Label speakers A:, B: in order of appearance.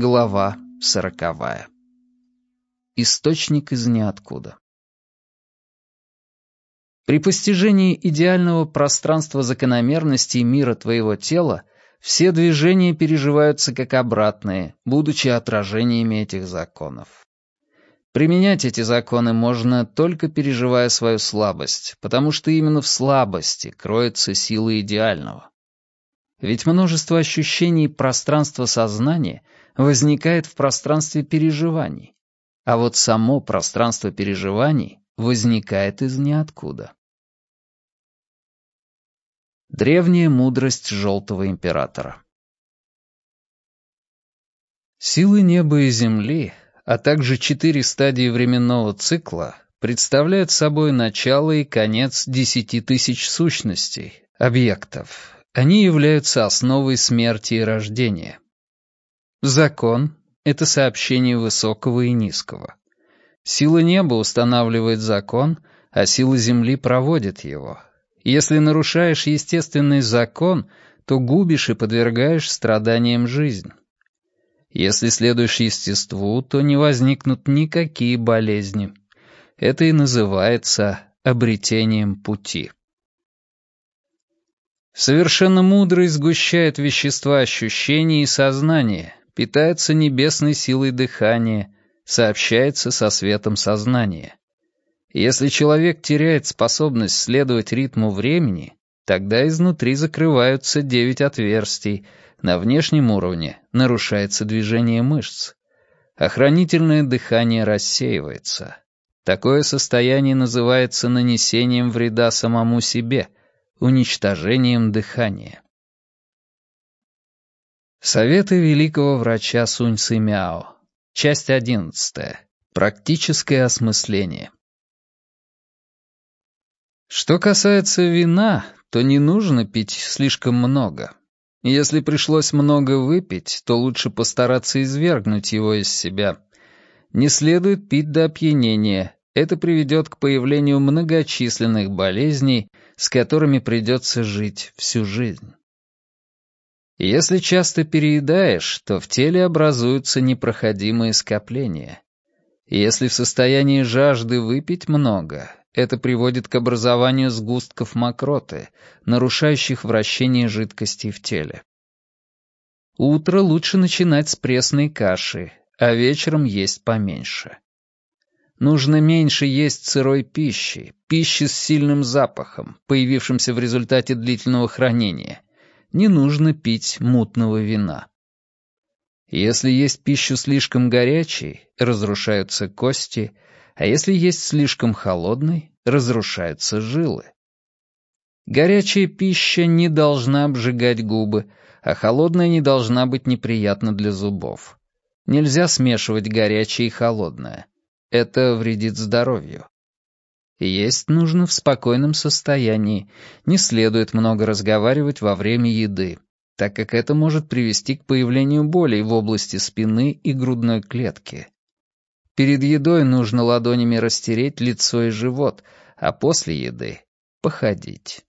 A: Глава сороковая. Источник из ниоткуда. При постижении идеального пространства закономерностей мира твоего тела все движения переживаются как обратные, будучи отражениями этих законов. Применять эти законы можно только переживая свою слабость, потому что именно в слабости кроется сила идеального. Ведь множество ощущений пространства сознания возникает в пространстве переживаний, а вот само пространство переживаний возникает из ниоткуда. Древняя мудрость Желтого Императора Силы неба и земли, а также четыре стадии временного цикла представляют собой начало и конец десяти тысяч сущностей, объектов, они являются основой смерти и рождения. Закон — это сообщение высокого и низкого. Сила неба устанавливает закон, а сила земли проводит его. Если нарушаешь естественный закон, то губишь и подвергаешь страданиям жизнь. Если следуешь естеству, то не возникнут никакие болезни. Это и называется обретением пути. Совершенно мудрый сгущает вещества ощущений и сознания, питается небесной силой дыхания, сообщается со светом сознания. Если человек теряет способность следовать ритму времени, тогда изнутри закрываются девять отверстий, на внешнем уровне нарушается движение мышц. Охранительное дыхание рассеивается. Такое состояние называется нанесением вреда самому себе — уничтожением дыхания. Советы великого врача Сунь Цимяо. Часть одиннадцатая. Практическое осмысление. Что касается вина, то не нужно пить слишком много. Если пришлось много выпить, то лучше постараться извергнуть его из себя. Не следует пить до опьянения, это приведет к появлению многочисленных болезней, с которыми придется жить всю жизнь. Если часто переедаешь, то в теле образуются непроходимые скопления. Если в состоянии жажды выпить много, это приводит к образованию сгустков мокроты, нарушающих вращение жидкостей в теле. Утро лучше начинать с пресной каши, а вечером есть поменьше. Нужно меньше есть сырой пищи, пищи с сильным запахом, появившимся в результате длительного хранения. Не нужно пить мутного вина. Если есть пищу слишком горячей, разрушаются кости, а если есть слишком холодной, разрушаются жилы. Горячая пища не должна обжигать губы, а холодная не должна быть неприятна для зубов. Нельзя смешивать горячее и холодное. Это вредит здоровью. Есть нужно в спокойном состоянии, не следует много разговаривать во время еды, так как это может привести к появлению болей в области спины и грудной клетки. Перед едой нужно ладонями растереть лицо и живот, а после еды — походить.